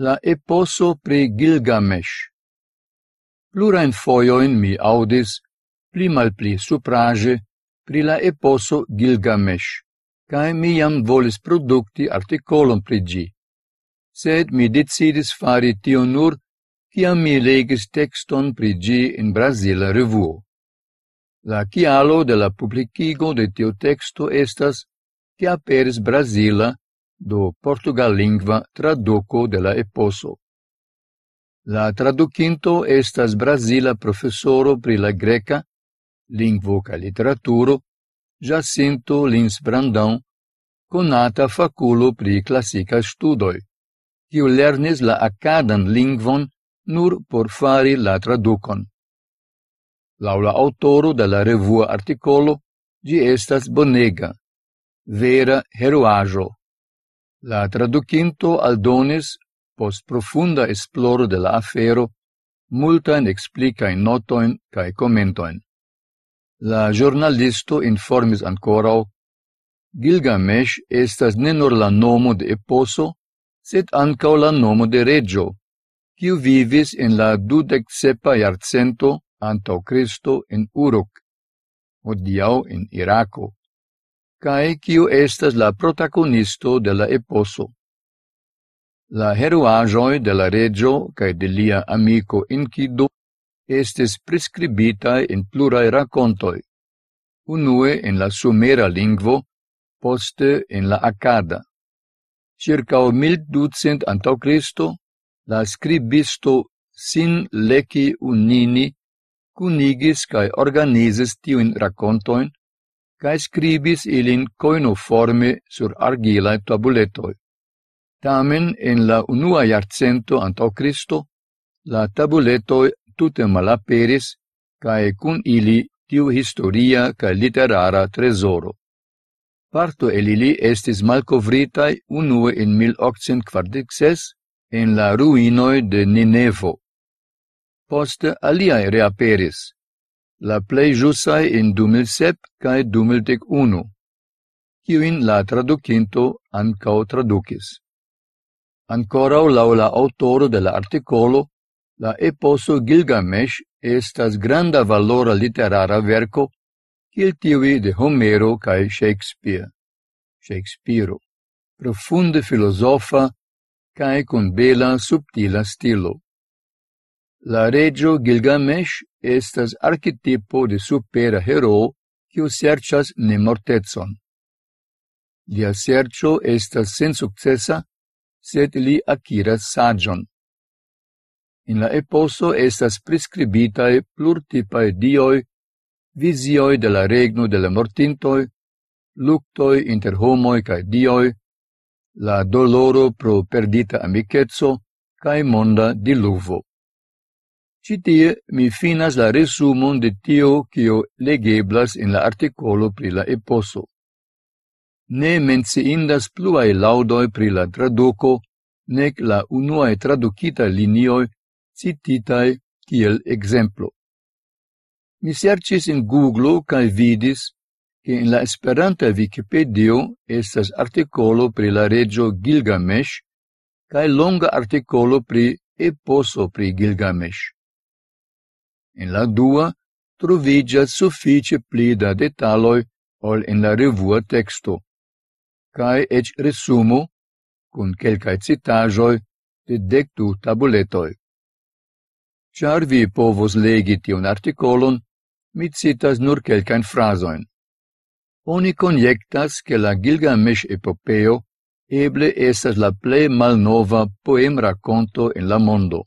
la eposo pri Gilgamesh. Plurain foioin mi audis, pli mal pli suprage, pri la eposo Gilgamesh, cae mi jam volis producti articolum pri gi. Sed mi decidis fari tio nur, ciam mi legis texton pri gi in Brasila revuo. La chialo de la publicigo de tio texto estas, che aperis Brasila do portugal-lingva traduco de la eposo. La traducinto estas brasila professoro pri la greca, lingvo ca literaturo, Jacinto Lins Brandão, conata faculo pri classica studoi, quiu lernis la acadan lingvon nur por fari la traducon. Laula autoro de la revua articolo, gi estas bonega, vera heroajo La traducinto aldonis, post profunda esploro de la afero, multain eksplikajn notoin cae commentoin. La giornalisto informis ancorau, Gilgamesh estas ne nur la nomo de eposo, sed ankaŭ la nomo de regio, quiu vivis en la dudeksepa iarcento antau Cristo en Uruk, odiau in Irako cae kiu estas la protagonisto de la eposo. La heruajoi de la regio cae de lia amico Inkido estis prescribitae in plurai racontoi, unue in la sumera lingvo, poste in la akada. Circa 1200 antaŭ Cristo, la scribisto sin leki unini, cunigis cae organizis tiuin racontoin cae scribis ilin coinoforme sur argilae tabuletoi. Tamen, en la unua iarcento antau Cristo, la tabuletoi tute malaperis, cae cun ili tiu historia cae literara tresoro. Parto el ili estis malcovritai unue in 1846 en la ruinoi de Ninevo. Poste aliae reaperis, la plei ĵusaj in 2007 cae 2011, kiujn la traducinto ancao traducis. Ancorau lau la autoro de la articolo, la eposo Gilgamesh estas granda valora literara verco kiel tiuj de Homero cae Shakespeare. Shakespeare, profunde filosofa cae con bela subtila stilo. La regio Gilgamesh estas archetipo de supera hero kiu serĉas nemortecon. Lia serĉo estas sensukcesa, sed li akiras saĝon. In la eposo estas priskribitaj plurtipaj dioj, vizioj de la regno de la mortintoj, luctoi inter homoi cae dioi, la doloro pro perdita amicetso cae monda diluvo citie mi finas la resumon de tio cio legeblas en la artikolo pri la eposo. Ne menciindas pluae laudoi pri la traduko, nek la unuae traducita linioi cititaj kiel ekzemplo. Mi sercis en Google cae vidis, ke en la Esperanta Wikipedia estas artikolo pri la regio Gilgamesh kaj longa artikolo pri eposo pri Gilgamesh. En la dua troviĝas suffice pli da detaloi ol en la revua texto. Cae ec resumo cun quelcae citaĵoj de dectu tabuletoi. Char vi povos legi un articolon, mi citas nur quelcaen frasoin. Oni conjectas che la Gilgamesh-epopeo eble estas la plej malnova poemrakonto en la mondo.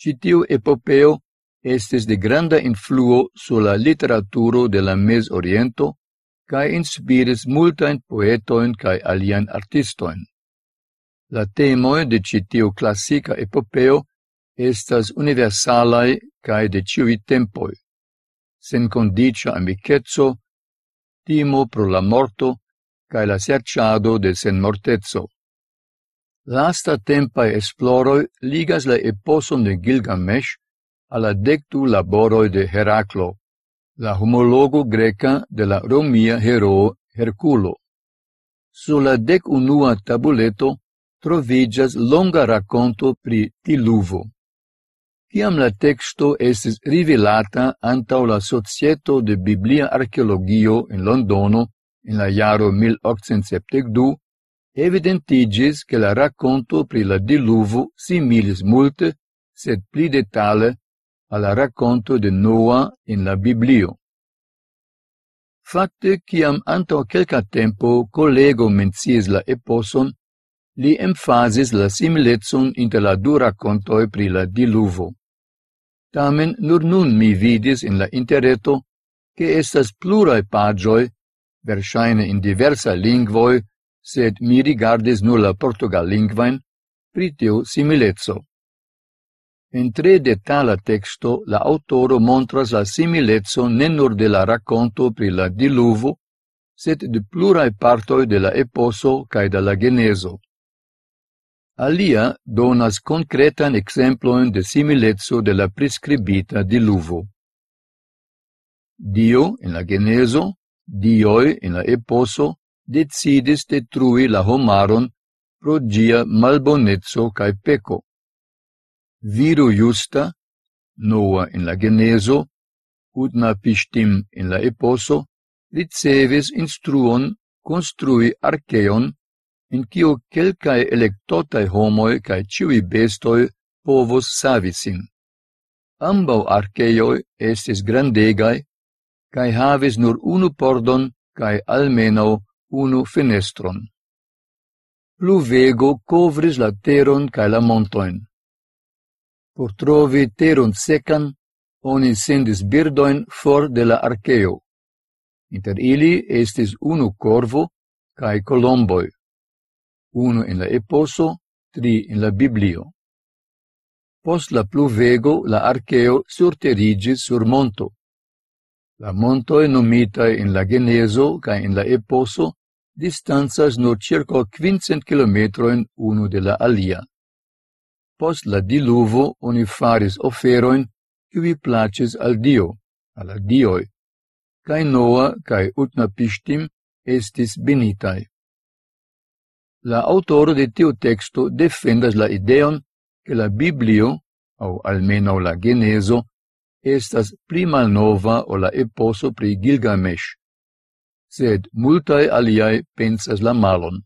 Citiu epopeo estes de granda influo sur la literaturo de la Mezoriento cae inspiris multain poetoin cae alian artistoin. La temoj de citio classica epopeo estas universalae cae de ciui tempoi. Sen condicia amicetso, timo pro la morto cae la serciado de senmorteco. Lasta tempae esploroi ligas la eposon de Gilgamesh alla dectu laboroi de Heraclo, la homologo greca de la romia heroo Herculo. Sur la dec unua tabuleto trovigas longa racconto pri diluvo. Ciam la texto estis rivelata antau la Societo de Biblia Archeologio in Londono in la jaro 1872, evidentigis che la racconto pri la diluvo similis multe, sed pli detale alla racconto de Noa in la Biblio. Fakte, ciam anto quelca tempo collego mencies la eposon, li emfazis la similecon inter la du raccontoi pri la diluvo. Tamen, nur nun mi vidis in la interreto che estas plurae pagioi, versaine in diversa lingvoi, sed mi rigardis nur la portugal lingvain, pri tiu similezzo. In tre detala texto la autoro montras la similezzo ne nur de la racconto pri la diluvo, sed de plurae partoi de la eposo cae de la geneso. Alia donas concretan exemploen de similezzo de la prescribita diluvo. Dio, in la geneso, dioi, in la eposo, decidis detrui la homaron pro gia malbonezzo cae peco viru justa, Noa in la Geneso, Utna pistim in la Eposo, ricevis instruon construi archeon, in cio quelcae electotae homoe cae ciui bestoi povos savisin. Ambau archeioi estis grandegai, cae havis nur unu pordon cae almeno unu fenestron. Pluvego covris la teron cae la montoin. Por trovi teron secan, oni sendis birdoin for de la arkeo. Inter ili estis unu corvo cae colomboi, unu in la eposo, tri in la biblio. Post la pluvego la arkeo surterigis sur monto. La montoi nomitae in la geneso cae in la eposo distanzas nur circa quincent kilometroin unu de la alia. Post la diluvo oni faris oferoin qui places al Dio, alla Dioi, cae Noa cae Utnapishtim estis benitai. La autoro de tiu texto defendas la ideon che la Biblio, au almeno la Geneso, estas pli malnova o la eposo pri Gilgamesh, sed multae aliae pensas la malon.